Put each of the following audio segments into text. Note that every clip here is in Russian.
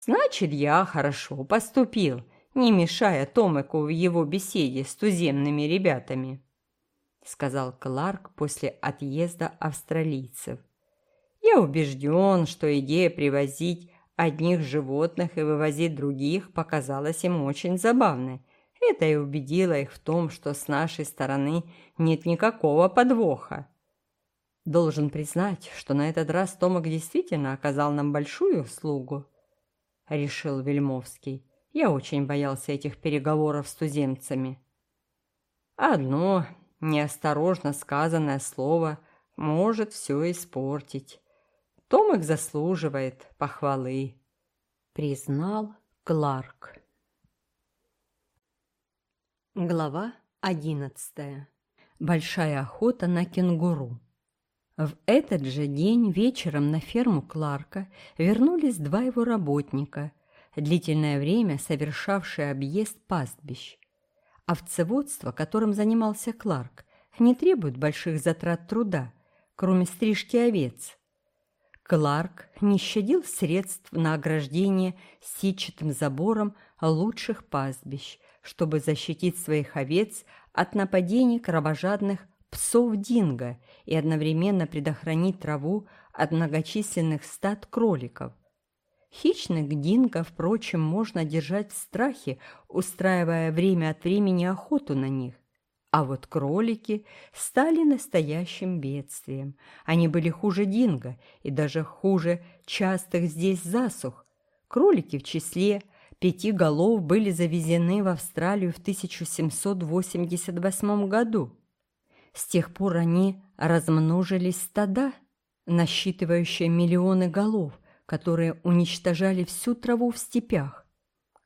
Значит, я хорошо поступил, не мешая Томику в его беседе с туземными ребятами, сказал Кларк после отъезда австралийцев. Я убежден, что идея привозить одних животных и вывозить других показалась им очень забавной. Это и убедило их в том, что с нашей стороны нет никакого подвоха. Должен признать, что на этот раз Томак действительно оказал нам большую услугу, решил Вельмовский. Я очень боялся этих переговоров с туземцами. Одно неосторожно сказанное слово может все испортить. Томик заслуживает похвалы, признал Кларк. Глава одиннадцатая. Большая охота на кенгуру. В этот же день вечером на ферму Кларка вернулись два его работника, длительное время совершавшие объезд пастбищ. Овцеводство, которым занимался Кларк, не требует больших затрат труда, кроме стрижки овец – Кларк не щадил средств на ограждение сетчатым забором лучших пастбищ, чтобы защитить своих овец от нападений кровожадных псов Динго и одновременно предохранить траву от многочисленных стад кроликов. Хищных Динго, впрочем, можно держать в страхе, устраивая время от времени охоту на них. А вот кролики стали настоящим бедствием. Они были хуже динго и даже хуже частых здесь засух. Кролики в числе пяти голов были завезены в Австралию в 1788 году. С тех пор они размножились стада, насчитывающие миллионы голов, которые уничтожали всю траву в степях.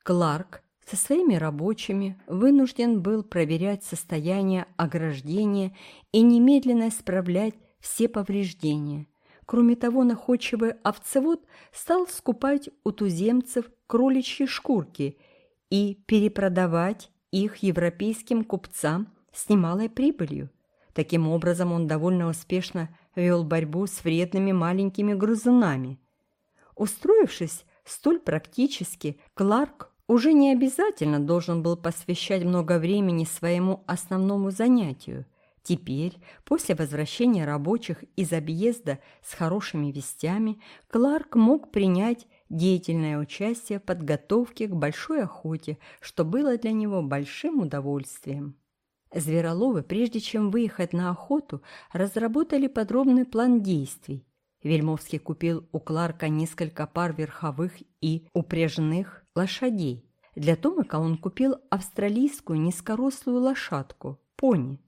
Кларк со своими рабочими вынужден был проверять состояние ограждения и немедленно исправлять все повреждения. Кроме того, находчивый овцевод стал скупать у туземцев кроличьи шкурки и перепродавать их европейским купцам с немалой прибылью. Таким образом, он довольно успешно вел борьбу с вредными маленькими грызунами. Устроившись столь практически, Кларк уже не обязательно должен был посвящать много времени своему основному занятию. Теперь, после возвращения рабочих из объезда с хорошими вестями, Кларк мог принять деятельное участие в подготовке к большой охоте, что было для него большим удовольствием. Звероловы, прежде чем выехать на охоту, разработали подробный план действий. Вельмовский купил у Кларка несколько пар верховых и упряжных лошадей. Для Томика он купил австралийскую низкорослую лошадку – пони.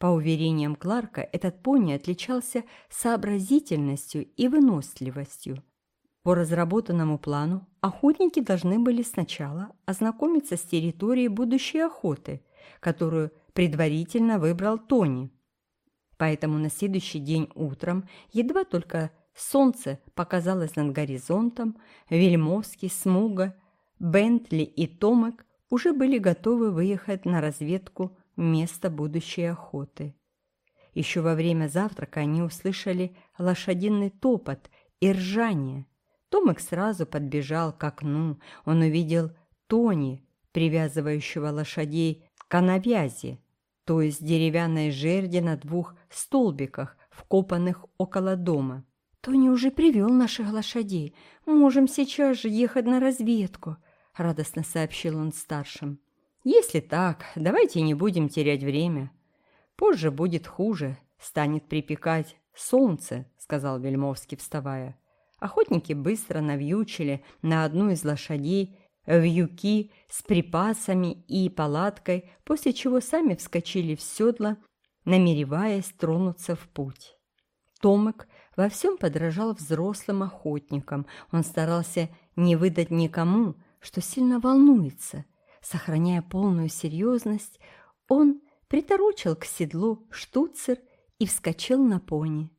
По уверениям Кларка, этот пони отличался сообразительностью и выносливостью. По разработанному плану охотники должны были сначала ознакомиться с территорией будущей охоты, которую предварительно выбрал Тони. Поэтому на следующий день утром, едва только солнце показалось над горизонтом, Вельмовский, Смуга Бентли и Томек уже были готовы выехать на разведку места будущей охоты. Еще во время завтрака они услышали лошадиный топот и ржание. Томек сразу подбежал к окну. Он увидел Тони, привязывающего лошадей к навязи, то есть деревянной жерди на двух столбиках, вкопанных около дома. «Тони уже привел наших лошадей. Можем сейчас же ехать на разведку», — радостно сообщил он старшим. «Если так, давайте не будем терять время. Позже будет хуже, станет припекать солнце», — сказал Вельмовский, вставая. Охотники быстро навьючили на одну из лошадей вьюки с припасами и палаткой, после чего сами вскочили в седло, намереваясь тронуться в путь. Томик во всем подражал взрослым охотникам. Он старался не выдать никому, что сильно волнуется. Сохраняя полную серьезность, он приторочил к седлу штуцер и вскочил на пони.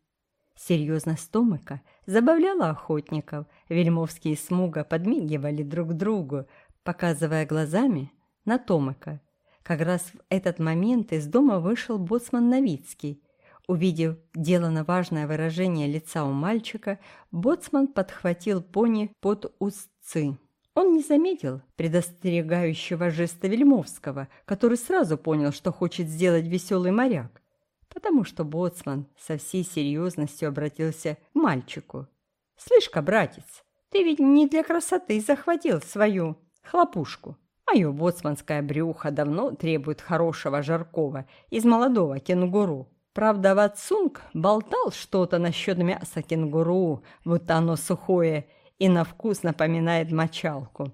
Серьезность Томыка забавляла охотников. Вельмовские смуга подмигивали друг другу, показывая глазами на Томыка. Как раз в этот момент из дома вышел боцман Новицкий. Увидев делано важное выражение лица у мальчика, боцман подхватил пони под узцы. Он не заметил предостерегающего жеста Вельмовского, который сразу понял, что хочет сделать веселый моряк, потому что боцман со всей серьезностью обратился к мальчику. «Слышь-ка, братец, ты ведь не для красоты захватил свою хлопушку. Мое боцманское брюхо давно требует хорошего жаркого из молодого кенгуру. Правда, Ватсунг болтал что-то насчет мяса кенгуру, будто оно сухое и на вкус напоминает мочалку.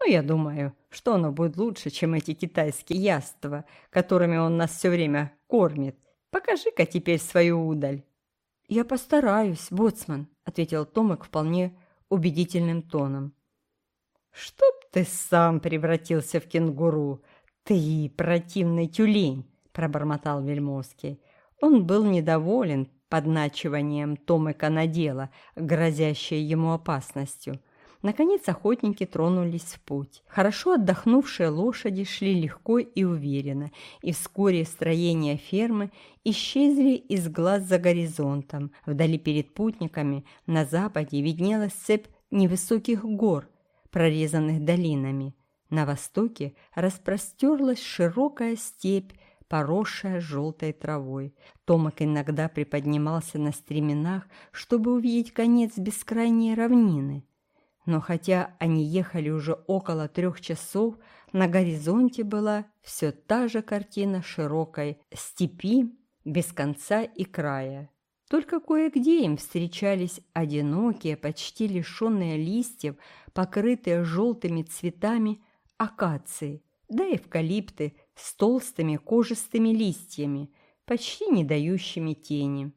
Но я думаю, что оно будет лучше, чем эти китайские яства, которыми он нас все время кормит. Покажи-ка теперь свою удаль. «Я постараюсь, боцман», — ответил Томик вполне убедительным тоном. «Чтоб ты сам превратился в кенгуру, ты противный тюлень!» — пробормотал Вельмовский. Он был недоволен подначиванием Томыка на дело, грозящее ему опасностью. Наконец охотники тронулись в путь. Хорошо отдохнувшие лошади шли легко и уверенно, и вскоре строения фермы исчезли из глаз за горизонтом. Вдали перед путниками на западе виднелась цепь невысоких гор, прорезанных долинами. На востоке распростерлась широкая степь поросшая желтой травой. Томак иногда приподнимался на стременах, чтобы увидеть конец бескрайней равнины. Но хотя они ехали уже около трех часов, на горизонте была все та же картина широкой степи без конца и края. Только кое-где им встречались одинокие, почти лишенные листьев, покрытые желтыми цветами акации, да эвкалипты с толстыми кожистыми листьями, почти не дающими тени.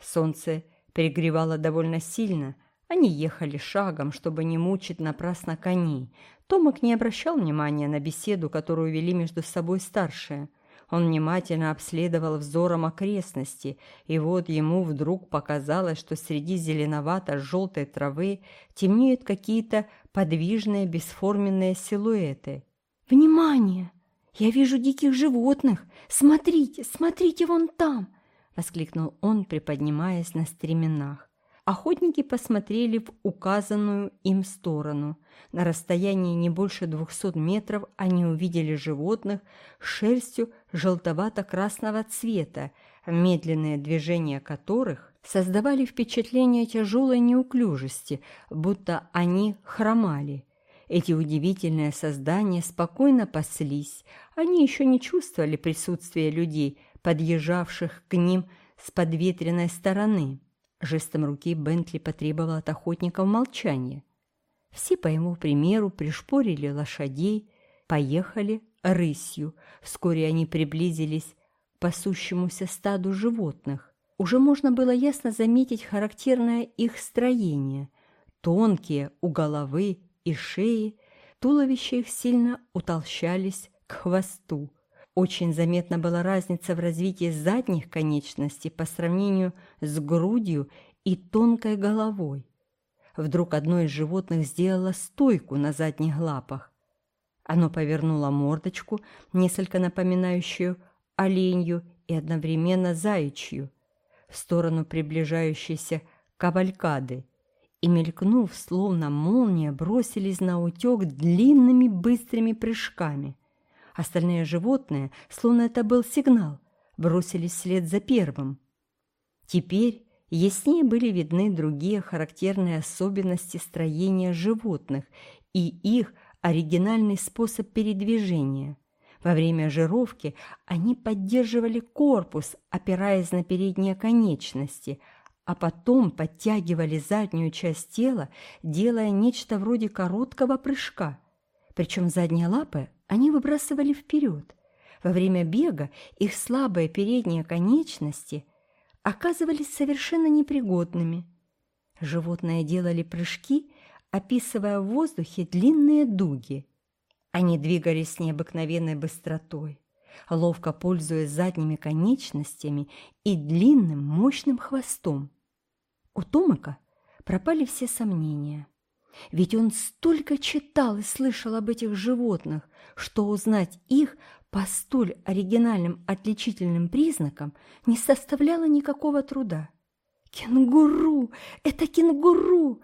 Солнце перегревало довольно сильно, они ехали шагом, чтобы не мучить напрасно коней. Томак не обращал внимания на беседу, которую вели между собой старшие. Он внимательно обследовал взором окрестности, и вот ему вдруг показалось, что среди зеленовато-желтой травы темнеют какие-то подвижные бесформенные силуэты. «Внимание!» «Я вижу диких животных! Смотрите, смотрите вон там!» — воскликнул он, приподнимаясь на стременах. Охотники посмотрели в указанную им сторону. На расстоянии не больше двухсот метров они увидели животных с шерстью желтовато-красного цвета, медленные движения которых создавали впечатление тяжелой неуклюжести, будто они хромали. Эти удивительные создания спокойно паслись. Они еще не чувствовали присутствия людей, подъезжавших к ним с подветренной стороны. Жестом руки Бентли потребовал от охотников молчания. Все по его примеру пришпорили лошадей, поехали рысью. Вскоре они приблизились к пасущемуся стаду животных. Уже можно было ясно заметить характерное их строение. Тонкие у головы и шеи, туловища их сильно утолщались к хвосту. Очень заметна была разница в развитии задних конечностей по сравнению с грудью и тонкой головой. Вдруг одно из животных сделало стойку на задних лапах. Оно повернуло мордочку, несколько напоминающую оленью и одновременно заячью, в сторону приближающейся кавалькады и, мелькнув, словно молния, бросились на утек длинными быстрыми прыжками. Остальные животные, словно это был сигнал, бросились вслед за первым. Теперь яснее были видны другие характерные особенности строения животных и их оригинальный способ передвижения. Во время жировки они поддерживали корпус, опираясь на передние конечности – а потом подтягивали заднюю часть тела, делая нечто вроде короткого прыжка. Причем задние лапы они выбрасывали вперед. Во время бега их слабые передние конечности оказывались совершенно непригодными. Животные делали прыжки, описывая в воздухе длинные дуги. Они двигались с необыкновенной быстротой, ловко пользуясь задними конечностями и длинным мощным хвостом. У Томака пропали все сомнения. Ведь он столько читал и слышал об этих животных, что узнать их по столь оригинальным отличительным признакам не составляло никакого труда. «Кенгуру! Это кенгуру!»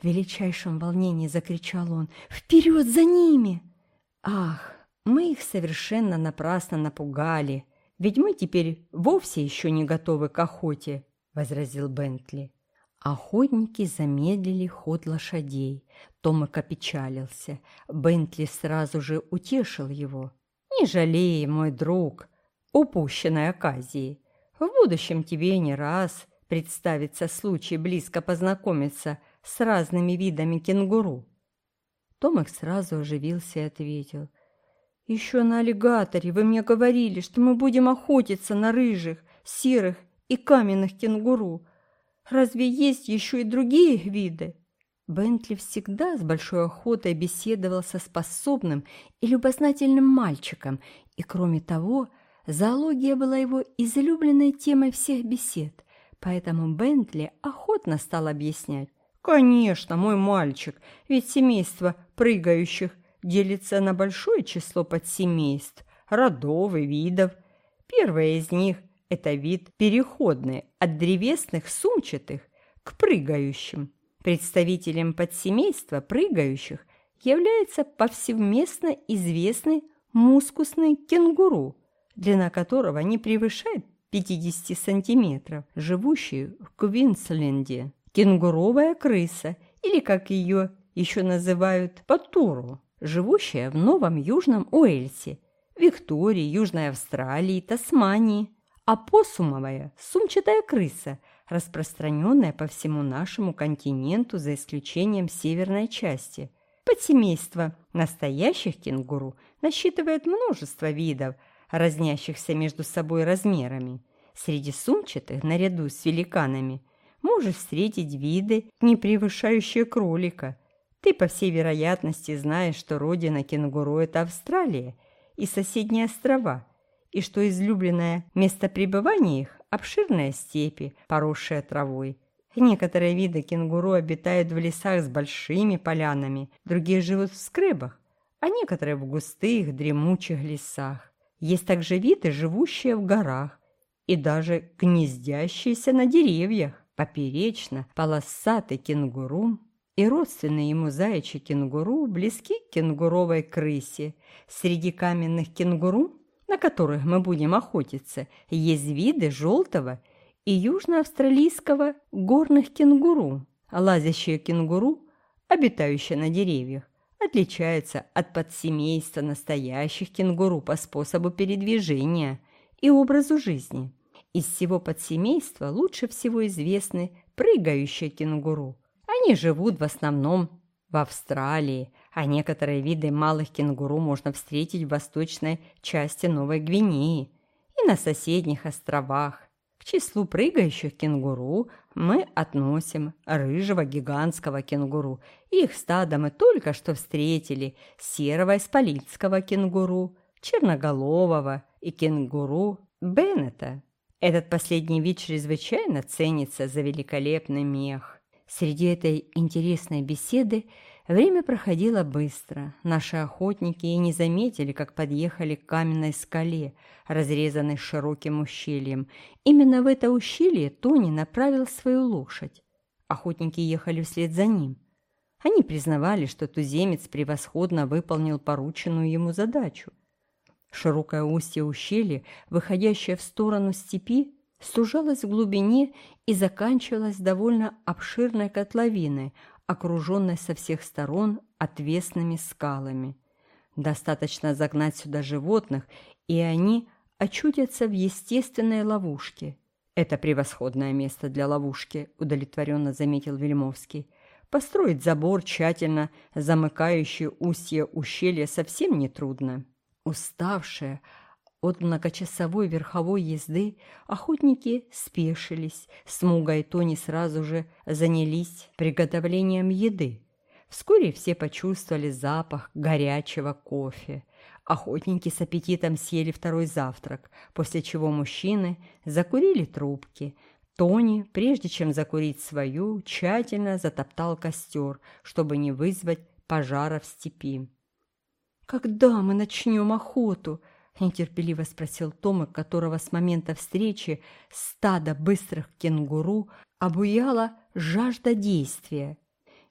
В величайшем волнении закричал он. «Вперед за ними!» «Ах, мы их совершенно напрасно напугали, ведь мы теперь вовсе еще не готовы к охоте», — возразил Бентли. Охотники замедлили ход лошадей. Томик опечалился. Бентли сразу же утешил его. «Не жалей, мой друг, упущенной оказии. В будущем тебе не раз представится случай близко познакомиться с разными видами кенгуру». Томик сразу оживился и ответил. «Еще на аллигаторе вы мне говорили, что мы будем охотиться на рыжих, серых и каменных кенгуру. Разве есть еще и другие виды?» Бентли всегда с большой охотой беседовал со способным и любознательным мальчиком, и, кроме того, зоология была его излюбленной темой всех бесед, поэтому Бентли охотно стал объяснять. «Конечно, мой мальчик, ведь семейство прыгающих делится на большое число подсемейств, родов и видов. Первое из них это вид переходный от древесных сумчатых к прыгающим. Представителем подсемейства прыгающих является повсеместно известный мускусный кенгуру, длина которого не превышает 50 сантиметров, живущий в Квинсленде. Кенгуровая крыса, или, как ее еще называют, патуру, живущая в Новом Южном Уэльсе, Виктории, Южной Австралии, Тасмании – опоссумовая сумчатая крыса, распространенная по всему нашему континенту за исключением северной части. Подсемейство настоящих кенгуру насчитывает множество видов, разнящихся между собой размерами. Среди сумчатых, наряду с великанами, можешь встретить виды, не превышающие кролика. Ты, по всей вероятности, знаешь, что родина кенгуру – это Австралия и соседние острова – и что излюбленное место пребывания их – обширные степи, поросшие травой. Некоторые виды кенгуру обитают в лесах с большими полянами, другие живут в скребах, а некоторые в густых, дремучих лесах. Есть также виды, живущие в горах и даже гнездящиеся на деревьях. Поперечно полосатый кенгуру и родственные ему заячьи кенгуру близки к кенгуровой крысе. Среди каменных кенгуру на которых мы будем охотиться, есть виды желтого и южноавстралийского горных кенгуру. Лазящие кенгуру, обитающие на деревьях, отличаются от подсемейства настоящих кенгуру по способу передвижения и образу жизни. Из всего подсемейства лучше всего известны прыгающие кенгуру. Они живут в основном в Австралии, а некоторые виды малых кенгуру можно встретить в восточной части Новой Гвинеи и на соседних островах. К числу прыгающих кенгуру мы относим рыжего гигантского кенгуру. Их стадо мы только что встретили серого исполинского кенгуру, черноголового и кенгуру Беннета. Этот последний вид чрезвычайно ценится за великолепный мех. Среди этой интересной беседы Время проходило быстро. Наши охотники и не заметили, как подъехали к каменной скале, разрезанной широким ущельем. Именно в это ущелье Тони направил свою лошадь. Охотники ехали вслед за ним. Они признавали, что туземец превосходно выполнил порученную ему задачу. Широкое устье ущелья, выходящее в сторону степи, сужалось в глубине и заканчивалось довольно обширной котловиной, окруженной со всех сторон отвесными скалами. Достаточно загнать сюда животных, и они очутятся в естественной ловушке. «Это превосходное место для ловушки», – удовлетворенно заметил Вельмовский. «Построить забор, тщательно замыкающий устье ущелья, совсем нетрудно». Уставшие, от многочасовой верховой езды охотники спешились. Смуга и Тони сразу же занялись приготовлением еды. Вскоре все почувствовали запах горячего кофе. Охотники с аппетитом съели второй завтрак, после чего мужчины закурили трубки. Тони, прежде чем закурить свою, тщательно затоптал костер, чтобы не вызвать пожара в степи. «Когда мы начнем охоту?» — нетерпеливо спросил Томик, которого с момента встречи стада быстрых кенгуру обуяла жажда действия.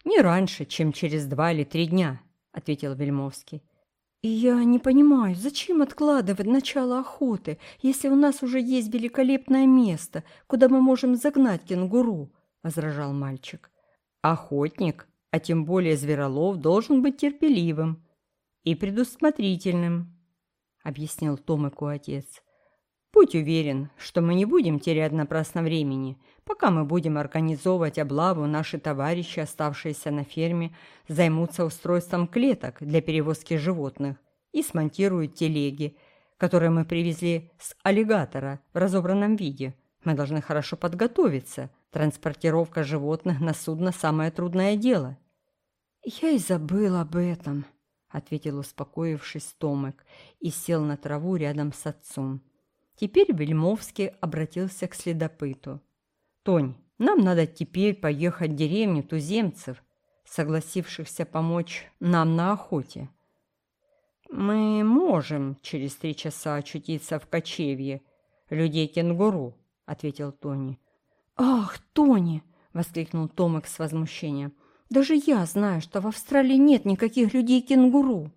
«Не раньше, чем через два или три дня», — ответил Вельмовский. «И я не понимаю, зачем откладывать начало охоты, если у нас уже есть великолепное место, куда мы можем загнать кенгуру?» — возражал мальчик. «Охотник, а тем более зверолов, должен быть терпеливым и предусмотрительным», объяснил Томику отец. «Будь уверен, что мы не будем терять напрасно времени. Пока мы будем организовывать облаву, наши товарищи, оставшиеся на ферме, займутся устройством клеток для перевозки животных и смонтируют телеги, которые мы привезли с аллигатора в разобранном виде. Мы должны хорошо подготовиться. Транспортировка животных на судно – самое трудное дело». «Я и забыл об этом», — ответил успокоившись Томек и сел на траву рядом с отцом. Теперь Вельмовский обратился к следопыту. «Тонь, нам надо теперь поехать в деревню туземцев, согласившихся помочь нам на охоте. Мы можем через три часа очутиться в кочевье людей-кенгуру», — ответил Тони. «Ах, Тони!» — воскликнул Томек с возмущением. Даже я знаю, что в Австралии нет никаких людей-кенгуру».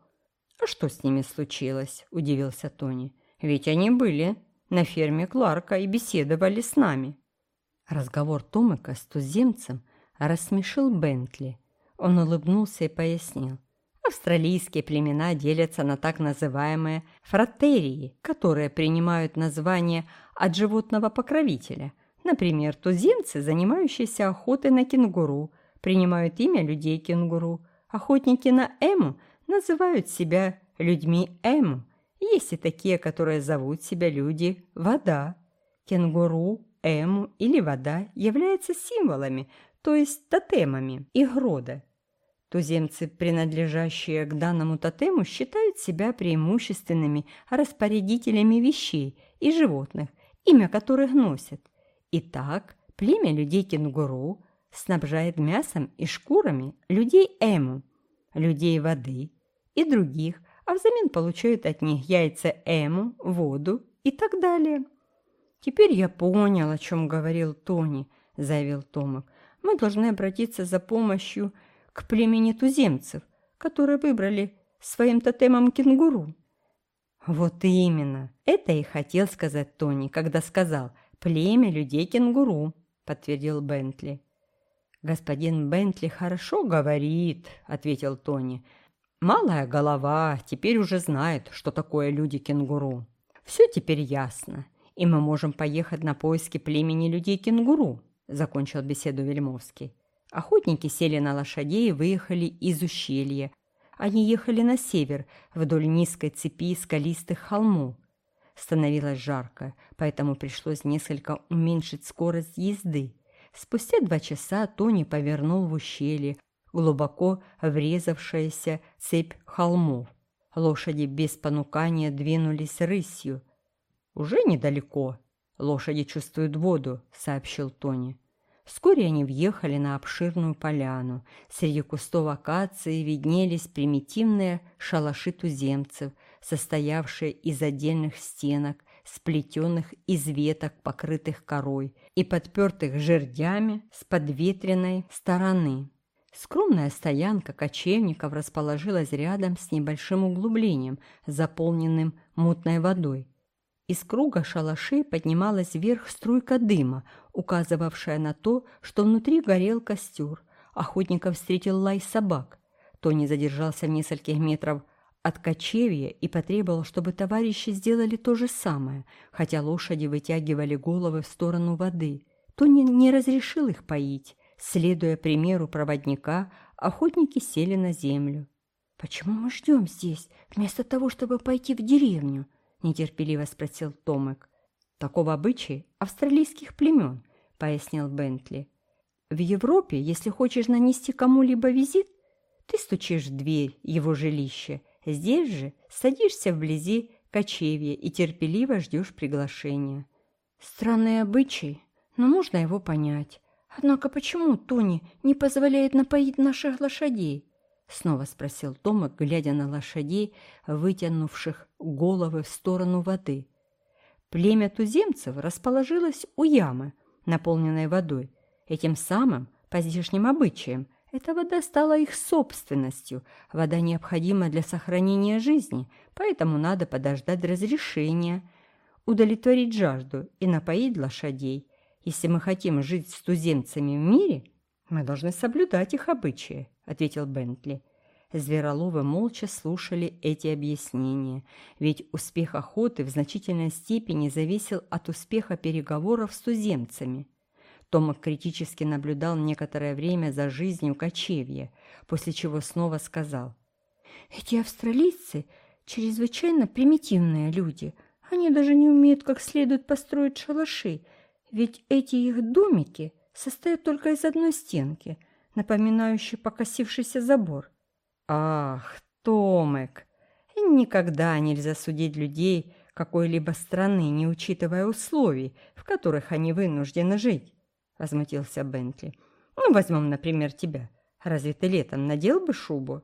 «А что с ними случилось?» – удивился Тони. «Ведь они были на ферме Кларка и беседовали с нами». Разговор Томика с туземцем рассмешил Бентли. Он улыбнулся и пояснил. Австралийские племена делятся на так называемые фратерии, которые принимают название от животного покровителя. Например, туземцы, занимающиеся охотой на кенгуру, принимают имя людей-кенгуру. Охотники на Эму называют себя людьми Эму. Есть и такие, которые зовут себя люди «вода». Кенгуру, Эму или вода являются символами, то есть тотемами их рода. Туземцы, принадлежащие к данному тотему, считают себя преимущественными распорядителями вещей и животных, имя которых носят. Итак, племя людей-кенгуру снабжает мясом и шкурами людей Эму, людей воды и других, а взамен получает от них яйца Эму, воду и так далее. «Теперь я понял, о чем говорил Тони», — заявил Томок. «Мы должны обратиться за помощью к племени туземцев, которые выбрали своим тотемом кенгуру». «Вот именно, это и хотел сказать Тони, когда сказал «племя людей-кенгуру», — подтвердил Бентли. «Господин Бентли хорошо говорит», — ответил Тони. «Малая голова теперь уже знает, что такое люди-кенгуру. Все теперь ясно, и мы можем поехать на поиски племени людей-кенгуру», — закончил беседу Вельмовский. Охотники сели на лошадей и выехали из ущелья. Они ехали на север, вдоль низкой цепи скалистых холмов. Становилось жарко, поэтому пришлось несколько уменьшить скорость езды. Спустя два часа Тони повернул в ущелье, глубоко врезавшаяся цепь холмов. Лошади без понукания двинулись рысью. «Уже недалеко. Лошади чувствуют воду», — сообщил Тони. Вскоре они въехали на обширную поляну. Среди кустов акации виднелись примитивные шалаши туземцев, состоявшие из отдельных стенок, сплетенных из веток, покрытых корой, и подпертых жердями с подветренной стороны. Скромная стоянка кочевников расположилась рядом с небольшим углублением, заполненным мутной водой. Из круга шалашей поднималась вверх струйка дыма, указывавшая на то, что внутри горел костер. Охотников встретил лай собак. Тони задержался в нескольких метров от кочевья и потребовал, чтобы товарищи сделали то же самое, хотя лошади вытягивали головы в сторону воды. Тони не разрешил их поить. Следуя примеру проводника, охотники сели на землю. «Почему мы ждем здесь, вместо того, чтобы пойти в деревню?» – нетерпеливо спросил Томек. «Такого обычай австралийских племен», – пояснил Бентли. «В Европе, если хочешь нанести кому-либо визит, ты стучишь в дверь его жилища Здесь же садишься вблизи кочевья и терпеливо ждешь приглашения. Странный обычай, но можно его понять. Однако почему Тони не позволяет напоить наших лошадей? Снова спросил Томик, глядя на лошадей, вытянувших головы в сторону воды. Племя туземцев расположилось у ямы, наполненной водой. Этим самым, по здешним обычаям, эта вода стала их собственностью. Вода необходима для сохранения жизни, поэтому надо подождать разрешения, удовлетворить жажду и напоить лошадей. Если мы хотим жить с туземцами в мире, мы должны соблюдать их обычаи, ответил Бентли. Звероловы молча слушали эти объяснения, ведь успех охоты в значительной степени зависел от успеха переговоров с туземцами. Томак критически наблюдал некоторое время за жизнью кочевья, после чего снова сказал. «Эти австралийцы чрезвычайно примитивные люди. Они даже не умеют как следует построить шалаши, ведь эти их домики состоят только из одной стенки, напоминающей покосившийся забор. Ах, Томек! Никогда нельзя судить людей какой-либо страны, не учитывая условий, в которых они вынуждены жить возмутился Бентли. «Ну, возьмем, например, тебя. Разве ты летом надел бы шубу?»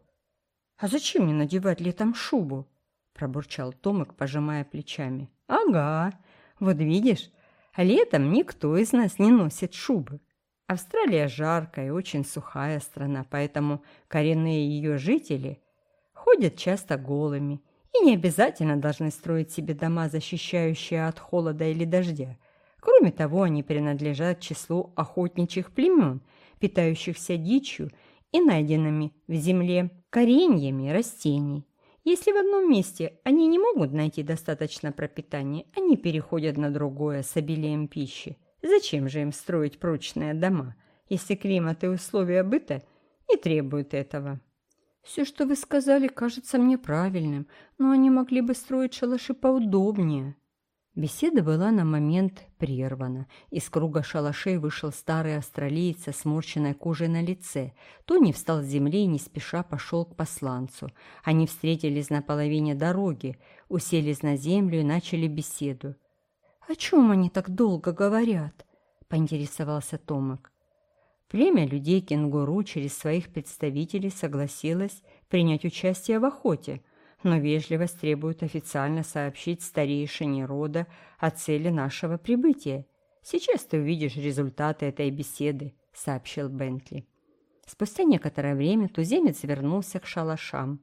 «А зачем мне надевать летом шубу?» пробурчал Томик, пожимая плечами. «Ага, вот видишь, летом никто из нас не носит шубы. Австралия жаркая и очень сухая страна, поэтому коренные ее жители ходят часто голыми и не обязательно должны строить себе дома, защищающие от холода или дождя. Кроме того, они принадлежат числу охотничьих племен, питающихся дичью и найденными в земле кореньями растений. Если в одном месте они не могут найти достаточно пропитания, они переходят на другое с обилием пищи. Зачем же им строить прочные дома, если климат и условия быта не требуют этого? Все, что вы сказали, кажется мне правильным, но они могли бы строить шалаши поудобнее. Беседа была на момент прервана. Из круга шалашей вышел старый австралиец со сморщенной кожей на лице. Тони встал с земли и не спеша пошел к посланцу. Они встретились на половине дороги, уселись на землю и начали беседу. «О чем они так долго говорят?» – поинтересовался Томак. Племя людей-кенгуру через своих представителей согласилось принять участие в охоте – но вежливость требует официально сообщить старейшине рода о цели нашего прибытия. Сейчас ты увидишь результаты этой беседы», — сообщил Бентли. Спустя некоторое время туземец вернулся к шалашам,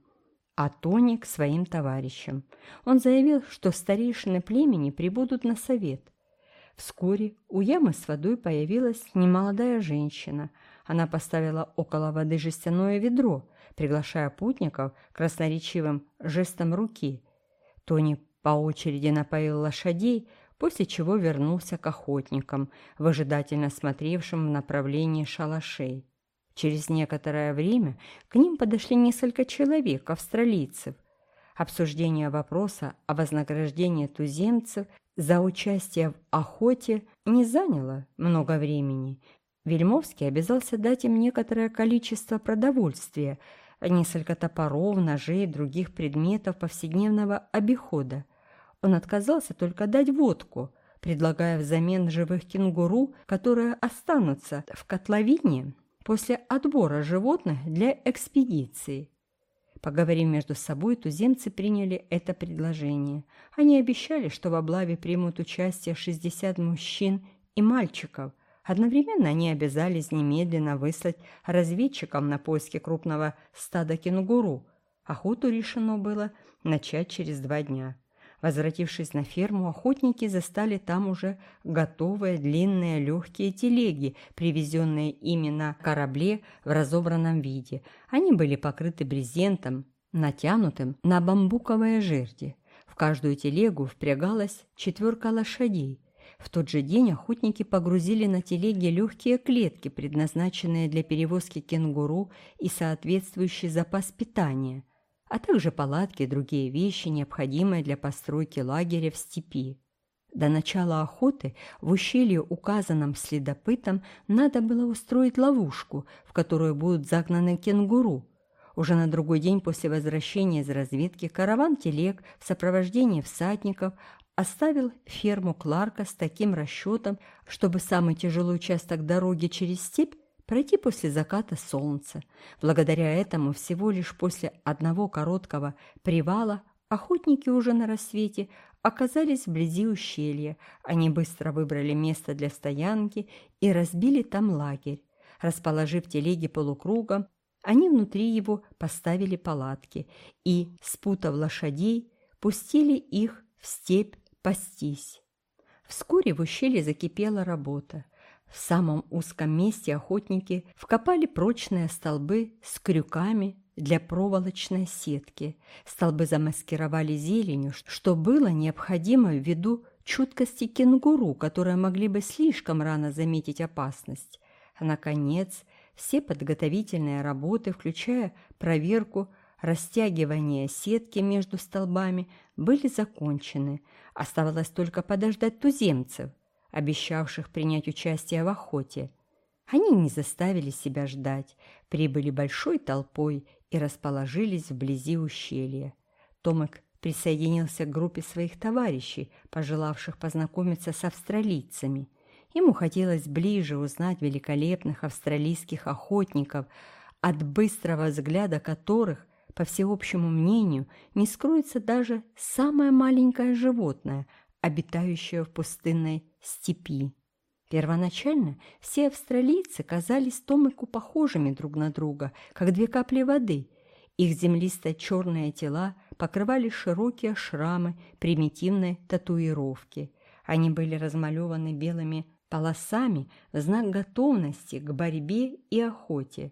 а Тони к своим товарищам. Он заявил, что старейшины племени прибудут на совет. Вскоре у ямы с водой появилась немолодая женщина. Она поставила около воды жестяное ведро, приглашая путников красноречивым жестом руки. Тони по очереди напоил лошадей, после чего вернулся к охотникам, выжидательно смотревшим в направлении шалашей. Через некоторое время к ним подошли несколько человек, австралийцев. Обсуждение вопроса о вознаграждении туземцев за участие в охоте не заняло много времени. Вельмовский обязался дать им некоторое количество продовольствия – несколько топоров, ножей и других предметов повседневного обихода. Он отказался только дать водку, предлагая взамен живых кенгуру, которые останутся в котловине после отбора животных для экспедиции. Поговорив между собой, туземцы приняли это предложение. Они обещали, что в облаве примут участие 60 мужчин и мальчиков – Одновременно они обязались немедленно выслать разведчикам на поиски крупного стада кенгуру. Охоту решено было начать через два дня. Возвратившись на ферму, охотники застали там уже готовые длинные легкие телеги, привезенные ими на корабле в разобранном виде. Они были покрыты брезентом, натянутым на бамбуковые жерди. В каждую телегу впрягалась четверка лошадей. В тот же день охотники погрузили на телеги легкие клетки, предназначенные для перевозки кенгуру и соответствующий запас питания, а также палатки и другие вещи, необходимые для постройки лагеря в степи. До начала охоты в ущелье, указанном следопытом, надо было устроить ловушку, в которую будут загнаны кенгуру. Уже на другой день после возвращения из разведки караван телег в сопровождении всадников оставил ферму Кларка с таким расчетом, чтобы самый тяжелый участок дороги через степь пройти после заката солнца. Благодаря этому всего лишь после одного короткого привала охотники уже на рассвете оказались вблизи ущелья. Они быстро выбрали место для стоянки и разбили там лагерь. Расположив телеги полукругом, они внутри его поставили палатки и, спутав лошадей, пустили их в степь пастись. Вскоре в ущелье закипела работа. В самом узком месте охотники вкопали прочные столбы с крюками для проволочной сетки. Столбы замаскировали зеленью, что было необходимо ввиду чуткости кенгуру, которые могли бы слишком рано заметить опасность. Наконец, все подготовительные работы, включая проверку растягивания сетки между столбами, были закончены. Оставалось только подождать туземцев, обещавших принять участие в охоте. Они не заставили себя ждать, прибыли большой толпой и расположились вблизи ущелья. Томик присоединился к группе своих товарищей, пожелавших познакомиться с австралийцами. Ему хотелось ближе узнать великолепных австралийских охотников, от быстрого взгляда которых, по всеобщему мнению, не скроется даже самое маленькое животное, обитающее в пустынной степи. Первоначально все австралийцы казались Томику похожими друг на друга, как две капли воды. Их землисто-черные тела покрывали широкие шрамы примитивной татуировки. Они были размалеваны белыми полосами в знак готовности к борьбе и охоте.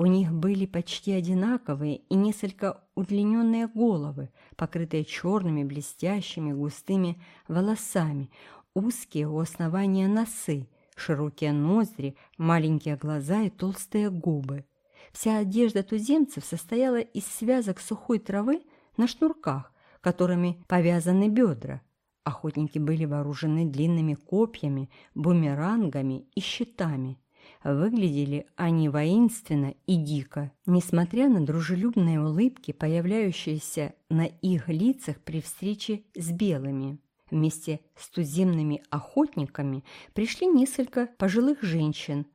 У них были почти одинаковые и несколько удлиненные головы, покрытые черными блестящими густыми волосами, узкие у основания носы, широкие ноздри, маленькие глаза и толстые губы. Вся одежда туземцев состояла из связок сухой травы на шнурках, которыми повязаны бедра. Охотники были вооружены длинными копьями, бумерангами и щитами. Выглядели они воинственно и дико, несмотря на дружелюбные улыбки, появляющиеся на их лицах при встрече с белыми. Вместе с туземными охотниками пришли несколько пожилых женщин.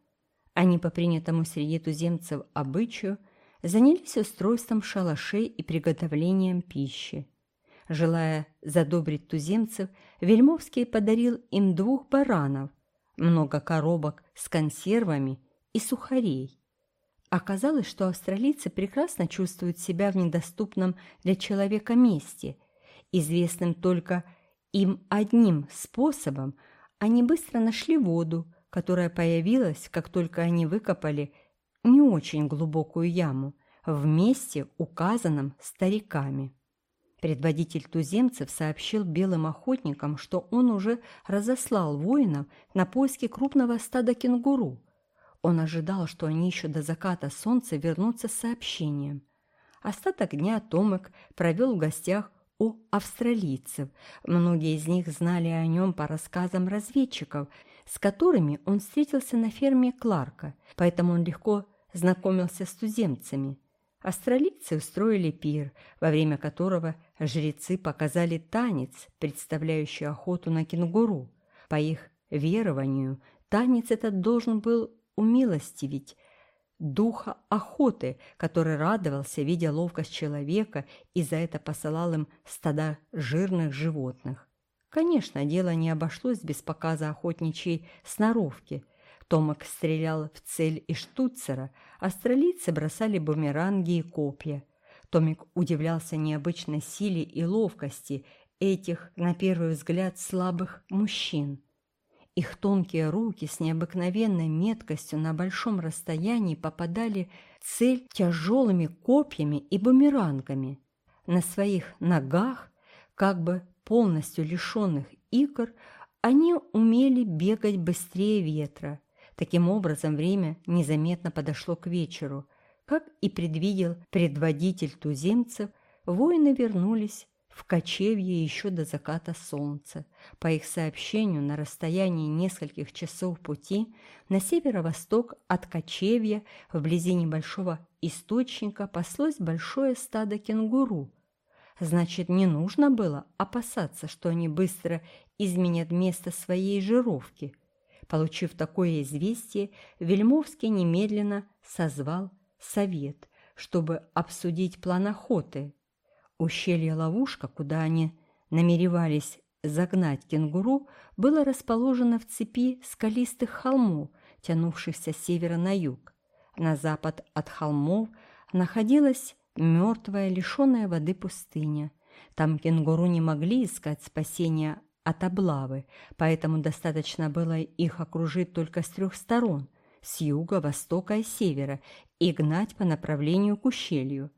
Они по принятому среди туземцев обычаю занялись устройством шалашей и приготовлением пищи. Желая задобрить туземцев, Вельмовский подарил им двух баранов, много коробок с консервами и сухарей. Оказалось, что австралийцы прекрасно чувствуют себя в недоступном для человека месте, известным только им одним способом они быстро нашли воду, которая появилась, как только они выкопали не очень глубокую яму в месте, указанном стариками. Предводитель туземцев сообщил белым охотникам, что он уже разослал воинов на поиски крупного стада кенгуру. Он ожидал, что они еще до заката солнца вернутся с сообщением. Остаток дня Томек провел в гостях у австралийцев. Многие из них знали о нем по рассказам разведчиков, с которыми он встретился на ферме Кларка, поэтому он легко знакомился с туземцами. Австралийцы устроили пир, во время которого жрецы показали танец, представляющий охоту на кенгуру. По их верованию, танец этот должен был умилостивить духа охоты, который радовался, видя ловкость человека, и за это посылал им стада жирных животных. Конечно, дело не обошлось без показа охотничьей сноровки. Томак стрелял в цель из штуцера, австралийцы бросали бумеранги и копья. Томик удивлялся необычной силе и ловкости этих, на первый взгляд, слабых мужчин. Их тонкие руки с необыкновенной меткостью на большом расстоянии попадали в цель тяжелыми копьями и бумерангами. На своих ногах, как бы полностью лишенных икр, они умели бегать быстрее ветра. Таким образом, время незаметно подошло к вечеру. Как и предвидел предводитель туземцев, воины вернулись в кочевье еще до заката солнца. По их сообщению, на расстоянии нескольких часов пути на северо-восток от кочевья, вблизи небольшого источника, паслось большое стадо кенгуру. Значит, не нужно было опасаться, что они быстро изменят место своей жировки. Получив такое известие, Вельмовский немедленно созвал совет, чтобы обсудить план охоты. Ущелье-ловушка, куда они намеревались загнать кенгуру, было расположено в цепи скалистых холмов, тянувшихся с севера на юг. На запад от холмов находилась мертвая, лишенная воды пустыня. Там кенгуру не могли искать спасения от облавы, поэтому достаточно было их окружить только с трех сторон – с юга, востока и севера – и гнать по направлению к ущелью.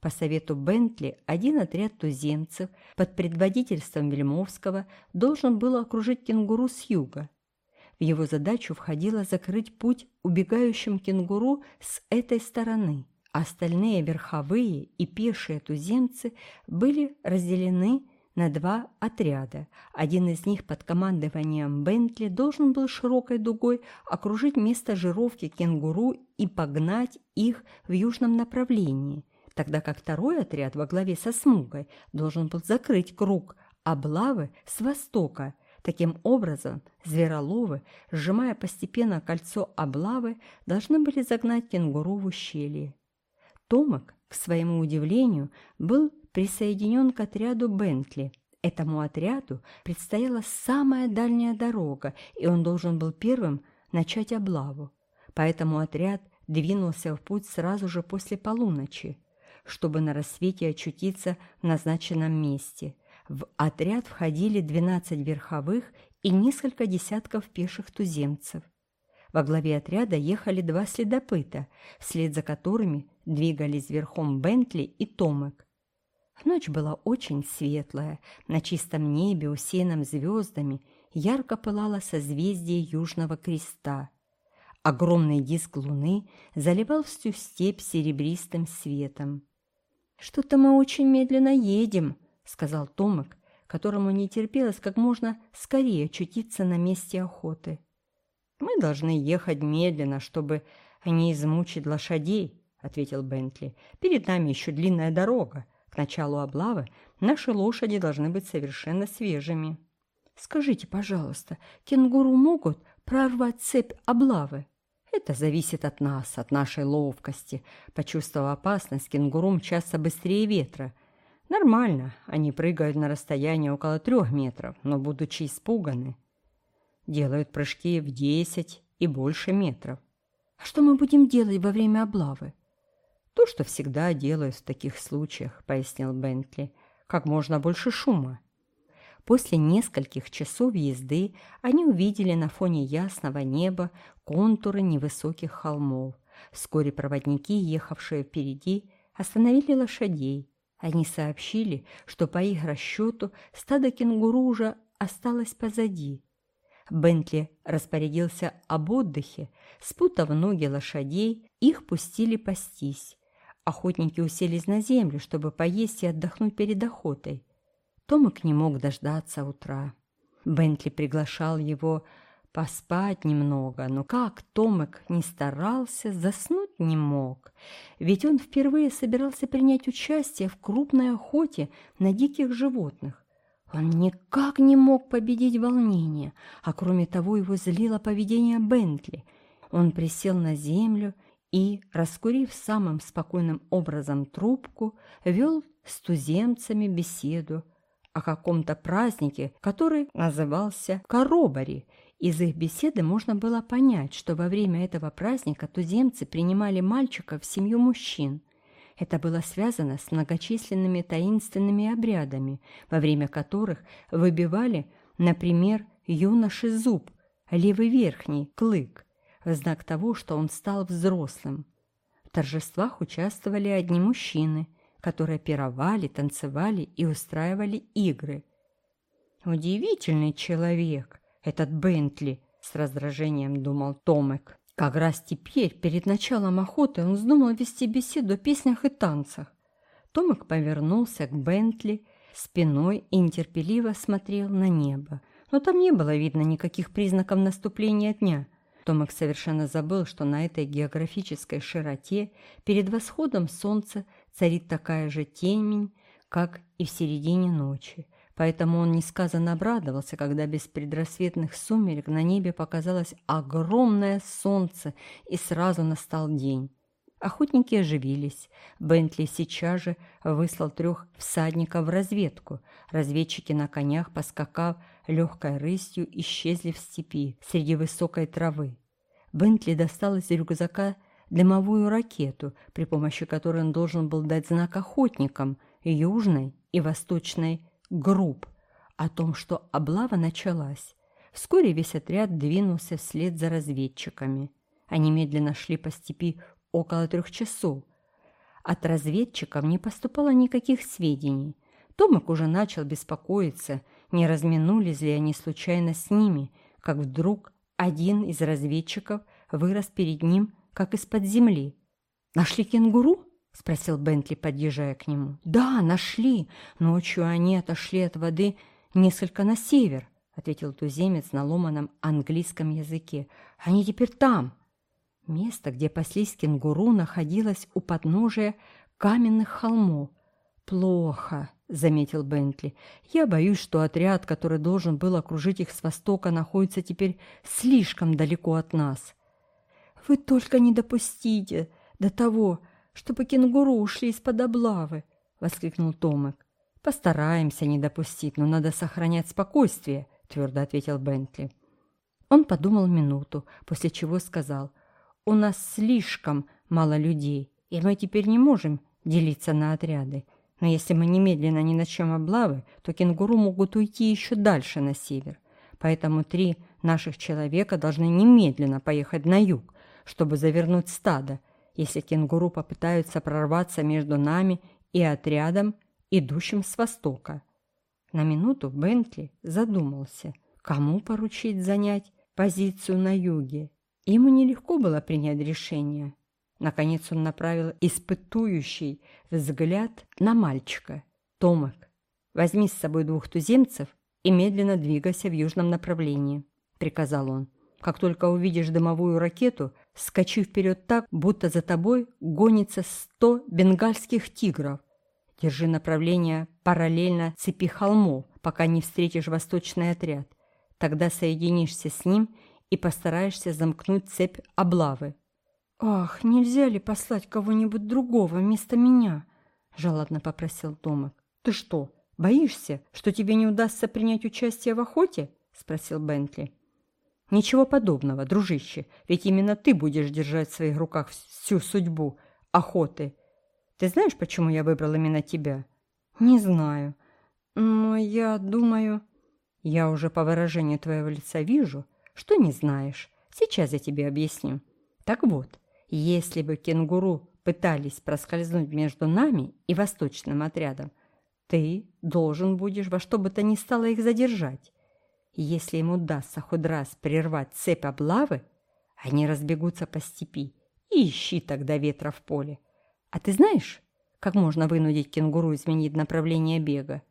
По совету Бентли один отряд туземцев под предводительством Вельмовского должен был окружить кенгуру с юга. В его задачу входило закрыть путь убегающим кенгуру с этой стороны. Остальные верховые и пешие туземцы были разделены на два отряда. Один из них под командованием Бентли должен был широкой дугой окружить место жировки кенгуру и погнать их в южном направлении – тогда как второй отряд во главе со Смугой должен был закрыть круг облавы с востока. Таким образом, звероловы, сжимая постепенно кольцо облавы, должны были загнать кенгуру в ущелье. Томак, к своему удивлению, был присоединен к отряду Бентли. Этому отряду предстояла самая дальняя дорога, и он должен был первым начать облаву. Поэтому отряд двинулся в путь сразу же после полуночи чтобы на рассвете очутиться в назначенном месте. В отряд входили 12 верховых и несколько десятков пеших туземцев. Во главе отряда ехали два следопыта, вслед за которыми двигались верхом Бентли и Томек. Ночь была очень светлая, на чистом небе, усеянном звездами, ярко пылало созвездие Южного Креста. Огромный диск луны заливал всю степь серебристым светом. «Что-то мы очень медленно едем», — сказал Томик, которому не терпелось как можно скорее очутиться на месте охоты. «Мы должны ехать медленно, чтобы не измучить лошадей», — ответил Бентли. «Перед нами еще длинная дорога. К началу облавы наши лошади должны быть совершенно свежими». «Скажите, пожалуйста, кенгуру могут прорвать цепь облавы?» Это зависит от нас, от нашей ловкости. Почувствовав опасность, кенгуру мчатся быстрее ветра. Нормально, они прыгают на расстояние около трех метров, но, будучи испуганы, делают прыжки в десять и больше метров. А что мы будем делать во время облавы? То, что всегда делают в таких случаях, пояснил Бентли. Как можно больше шума. После нескольких часов езды они увидели на фоне ясного неба контуры невысоких холмов. Вскоре проводники, ехавшие впереди, остановили лошадей. Они сообщили, что по их расчету стадо кенгуру уже осталось позади. Бентли распорядился об отдыхе, спутав ноги лошадей, их пустили пастись. Охотники уселись на землю, чтобы поесть и отдохнуть перед охотой. Томик не мог дождаться утра. Бентли приглашал его поспать немного, но как Томик не старался, заснуть не мог, ведь он впервые собирался принять участие в крупной охоте на диких животных. Он никак не мог победить волнение, а кроме того его злило поведение Бентли. Он присел на землю и, раскурив самым спокойным образом трубку, вел с туземцами беседу, о каком-то празднике, который назывался Коробари. Из их беседы можно было понять, что во время этого праздника туземцы принимали мальчиков в семью мужчин. Это было связано с многочисленными таинственными обрядами, во время которых выбивали, например, юноши зуб, левый верхний, клык, в знак того, что он стал взрослым. В торжествах участвовали одни мужчины, которые пировали, танцевали и устраивали игры. «Удивительный человек, этот Бентли!» — с раздражением думал Томек. Как раз теперь, перед началом охоты, он вздумал вести беседу о песнях и танцах. Томек повернулся к Бентли спиной и нетерпеливо смотрел на небо. Но там не было видно никаких признаков наступления дня. Томек совершенно забыл, что на этой географической широте перед восходом солнца царит такая же темень, как и в середине ночи. поэтому он несказанно обрадовался, когда без предрассветных сумерек на небе показалось огромное солнце, и сразу настал день. Охотники оживились. Бентли сейчас же выслал трех всадников в разведку. Разведчики на конях, поскакав легкой рысью, исчезли в степи среди высокой травы. Бентли достал из рюкзака дымовую ракету, при помощи которой он должен был дать знак охотникам южной и восточной групп о том, что облава началась. Вскоре весь отряд двинулся вслед за разведчиками. Они медленно шли по степи около трех часов. От разведчиков не поступало никаких сведений. Томик уже начал беспокоиться, не разминулись ли они случайно с ними, как вдруг один из разведчиков вырос перед ним, как из-под земли. «Нашли кенгуру?» — спросил Бентли, подъезжая к нему. «Да, нашли. Ночью они отошли от воды несколько на север», — ответил туземец на ломаном английском языке. «Они теперь там». Место, где паслись кенгуру, находилось у подножия каменных холмов. «Плохо», — заметил Бентли. «Я боюсь, что отряд, который должен был окружить их с востока, находится теперь слишком далеко от нас». «Вы только не допустите до того, чтобы кенгуру ушли из-под облавы!» — воскликнул Томек. «Постараемся не допустить, но надо сохранять спокойствие», — твердо ответил Бентли. Он подумал минуту, после чего сказал — у нас слишком мало людей, и мы теперь не можем делиться на отряды. Но если мы немедленно не начнем облавы, то кенгуру могут уйти еще дальше на север. Поэтому три наших человека должны немедленно поехать на юг, чтобы завернуть стадо, если кенгуру попытаются прорваться между нами и отрядом, идущим с востока. На минуту Бентли задумался, кому поручить занять позицию на юге Ему нелегко было принять решение. Наконец он направил испытующий взгляд на мальчика. «Томак, возьми с собой двух туземцев и медленно двигайся в южном направлении», — приказал он. «Как только увидишь дымовую ракету, скачи вперед так, будто за тобой гонится сто бенгальских тигров. Держи направление параллельно цепи холмов, пока не встретишь восточный отряд. Тогда соединишься с ним и постараешься замкнуть цепь облавы. «Ах, нельзя ли послать кого-нибудь другого вместо меня?» – жалобно попросил Томик. «Ты что, боишься, что тебе не удастся принять участие в охоте?» – спросил Бентли. «Ничего подобного, дружище, ведь именно ты будешь держать в своих руках всю судьбу охоты. Ты знаешь, почему я выбрал именно тебя?» «Не знаю, но я думаю...» «Я уже по выражению твоего лица вижу, что не знаешь. Сейчас я тебе объясню. Так вот, если бы кенгуру пытались проскользнуть между нами и восточным отрядом, ты должен будешь во что бы то ни стало их задержать. Если им удастся хоть раз прервать цепь облавы, они разбегутся по степи и ищи тогда ветра в поле. А ты знаешь, как можно вынудить кенгуру изменить направление бега?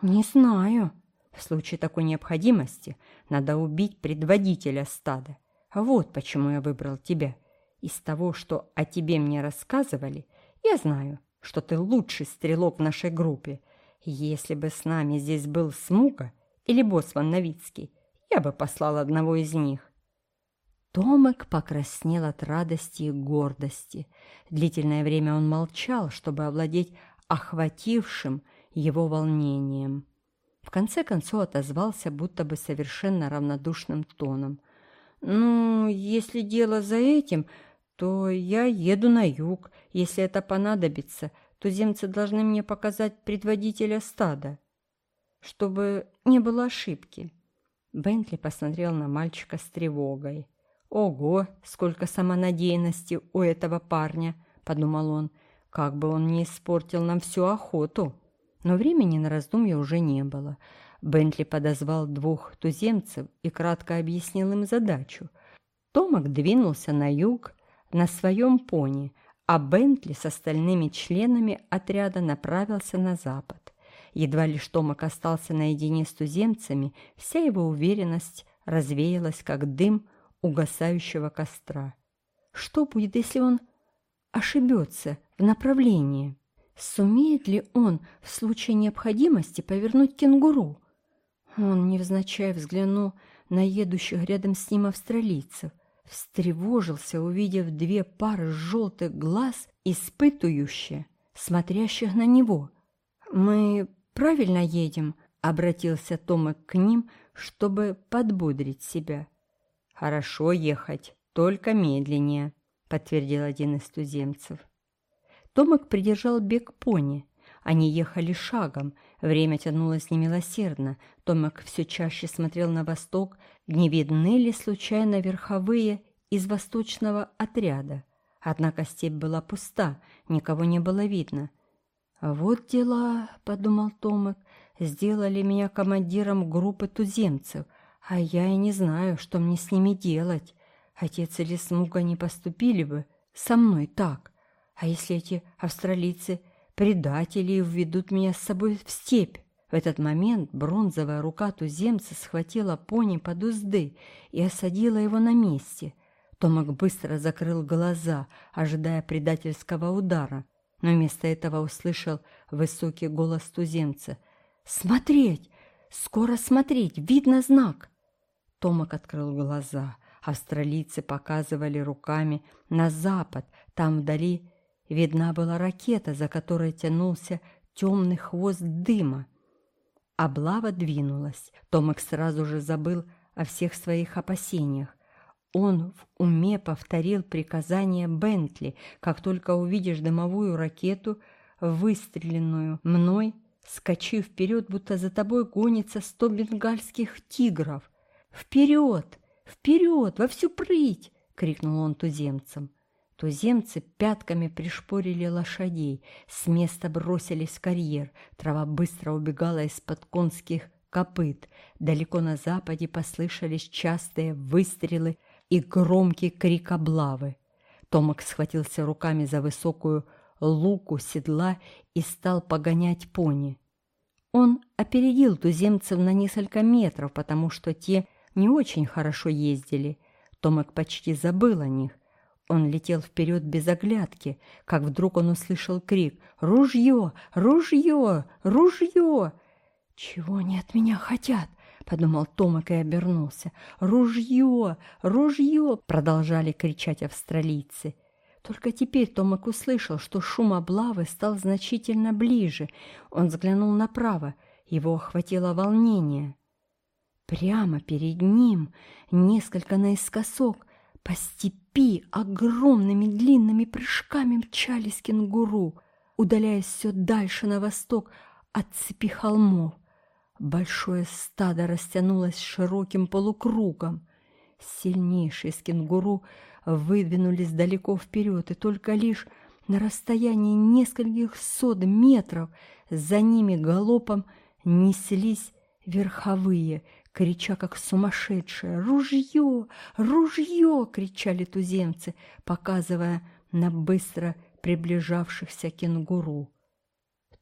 Не знаю, в случае такой необходимости надо убить предводителя стада. Вот почему я выбрал тебя. Из того, что о тебе мне рассказывали, я знаю, что ты лучший стрелок в нашей группе. Если бы с нами здесь был Смуга или Босман Новицкий, я бы послал одного из них. Томек покраснел от радости и гордости. Длительное время он молчал, чтобы овладеть охватившим его волнением. В конце концов отозвался будто бы совершенно равнодушным тоном. «Ну, если дело за этим, то я еду на юг. Если это понадобится, то земцы должны мне показать предводителя стада, чтобы не было ошибки». Бентли посмотрел на мальчика с тревогой. «Ого, сколько самонадеянности у этого парня!» — подумал он. «Как бы он не испортил нам всю охоту!» Но времени на раздумья уже не было. Бентли подозвал двух туземцев и кратко объяснил им задачу. Томак двинулся на юг на своем пони, а Бентли с остальными членами отряда направился на запад. Едва лишь Томак остался наедине с туземцами, вся его уверенность развеялась, как дым угасающего костра. Что будет, если он ошибется в направлении? Сумеет ли он в случае необходимости повернуть кенгуру. Он невзначай взглянул на едущих рядом с ним австралийцев, встревожился, увидев две пары желтых глаз, испытывающие, смотрящих на него. «Мы правильно едем?» — обратился Томик к ним, чтобы подбодрить себя. «Хорошо ехать, только медленнее», — подтвердил один из туземцев. Томик придержал бег пони. Они ехали шагом, время тянулось немилосердно. Томик все чаще смотрел на восток, не видны ли случайно верховые из восточного отряда. Однако степь была пуста, никого не было видно. «Вот дела», — подумал Томик, — «сделали меня командиром группы туземцев, а я и не знаю, что мне с ними делать. Отец или Смуга не поступили бы со мной так. А если эти австралийцы предатели введут меня с собой в степь?» В этот момент бронзовая рука туземца схватила пони под узды и осадила его на месте. Томак быстро закрыл глаза, ожидая предательского удара, но вместо этого услышал высокий голос туземца. «Смотреть! Скоро смотреть! Видно знак!» Томак открыл глаза. Австралийцы показывали руками на запад. Там вдали видна была ракета, за которой тянулся темный хвост дыма. Облава двинулась. Томик сразу же забыл о всех своих опасениях. Он в уме повторил приказание Бентли, как только увидишь дымовую ракету, выстреленную мной, скачи вперед, будто за тобой гонится сто бенгальских тигров. «Вперед! Вперед! Во всю прыть!» — крикнул он туземцам. Туземцы пятками пришпорили лошадей, с места бросились в карьер, трава быстро убегала из-под конских копыт. Далеко на западе послышались частые выстрелы и громкий крик облавы. Томак схватился руками за высокую луку седла и стал погонять пони. Он опередил туземцев на несколько метров, потому что те не очень хорошо ездили. Томак почти забыл о них. Он летел вперед без оглядки, как вдруг он услышал крик «Ружье! Ружье! Ружье!» «Чего они от меня хотят?» — подумал Томик и обернулся. «Ружье! Ружье!» — продолжали кричать австралийцы. Только теперь Томик услышал, что шум облавы стал значительно ближе. Он взглянул направо. Его охватило волнение. Прямо перед ним, несколько наискосок, по степи огромными длинными прыжками мчались кенгуру, удаляясь все дальше на восток от цепи холмов. Большое стадо растянулось широким полукругом. Сильнейшие из кенгуру выдвинулись далеко вперед, и только лишь на расстоянии нескольких сот метров за ними галопом неслись верховые, крича как сумасшедшие «Ружье! Ружье!» — кричали туземцы, показывая на быстро приближавшихся кенгуру.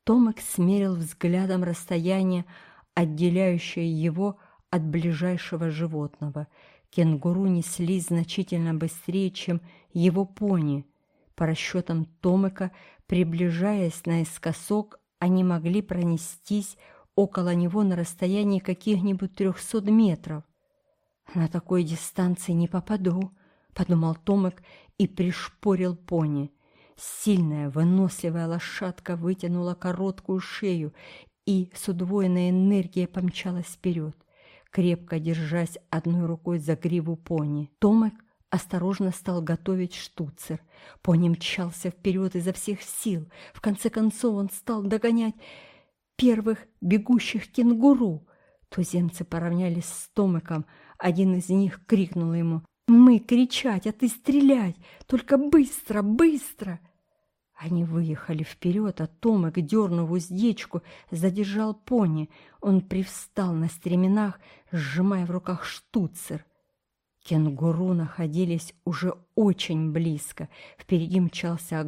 Томик смерил взглядом расстояние, отделяющее его от ближайшего животного. Кенгуру неслись значительно быстрее, чем его пони. По расчетам Томика, приближаясь наискосок, они могли пронестись около него на расстоянии каких-нибудь трехсот метров. «На такой дистанции не попаду», — подумал Томик и пришпорил пони. Сильная, выносливая лошадка вытянула короткую шею и с удвоенной энергией помчалась вперед, крепко держась одной рукой за гриву пони. Томик осторожно стал готовить штуцер. Пони мчался вперед изо всех сил. В конце концов он стал догонять первых бегущих кенгуру. Туземцы поравнялись с Томиком. Один из них крикнул ему «Мы кричать, а ты стрелять! Только быстро, быстро!» Они выехали вперед, а Томик, дернув уздечку, задержал пони. Он привстал на стременах, сжимая в руках штуцер. Кенгуру находились уже очень близко. Впереди мчался